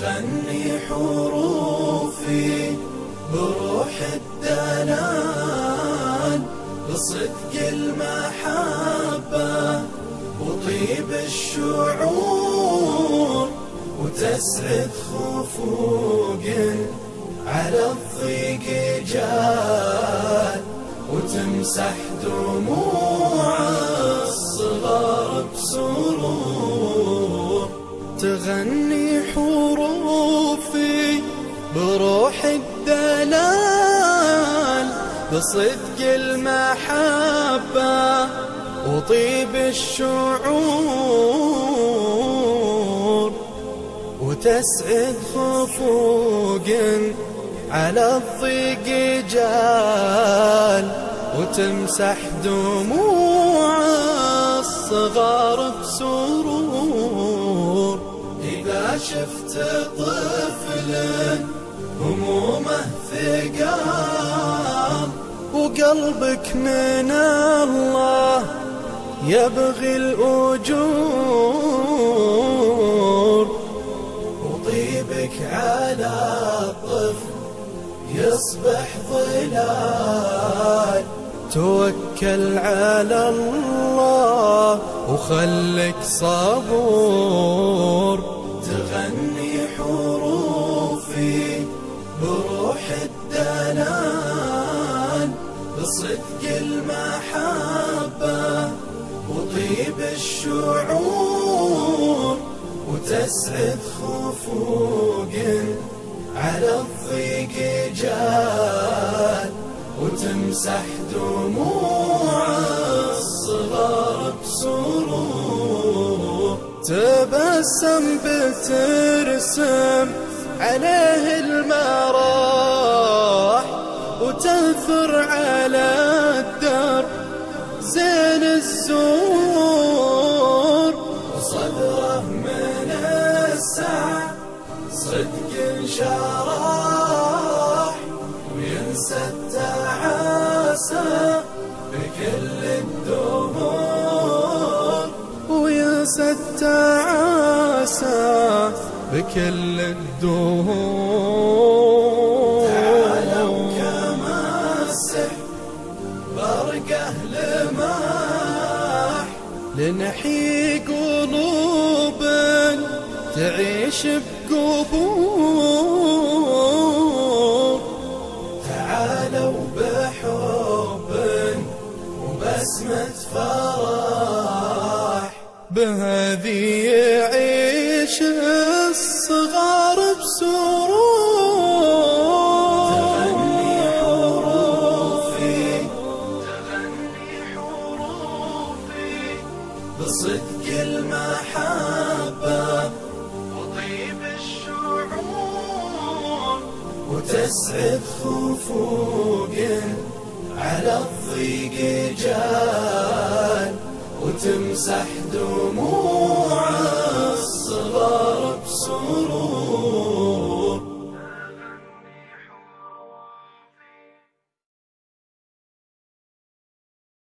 تغني حروفي بروح الدلال بصدق المحبة وطيب الشعور وتسعد خفوق على الضيق جال وتمسح دموع الصغار بسرور تغني بروح الدلال بصدق المحبة وطيب الشعور وتسعد خفوق على الضيق جال وتمسح دموع الصغار بسرور. إذا شفت طفل همومه ثقال وقلبك من الله يبغي الأجور. وطيبك على الطفل يصبح ظلال. توكل على الله وخلك صبور. بصدق المحبة وطيب الشعور وتسعد خفوق على الضيق جال وتمسح دموع الصغار بسرور. تبسم بترسم عليه المراح وتنثر على صدق شرح وينسى التعاسة بكل الدهور وينسى التعاسة بكل الدهور تعالوا كما السحر برقه لماح. لنحيي قلوب تعيش بقبور تعالوا بحب وبسمة فرح. بهذه يعيش الصغار بسرور. تغني حروفي تغني حروفي بصدق المحبة. وتسعد خفوق على الضيق جال وتمسح دموع الصغار بسرور.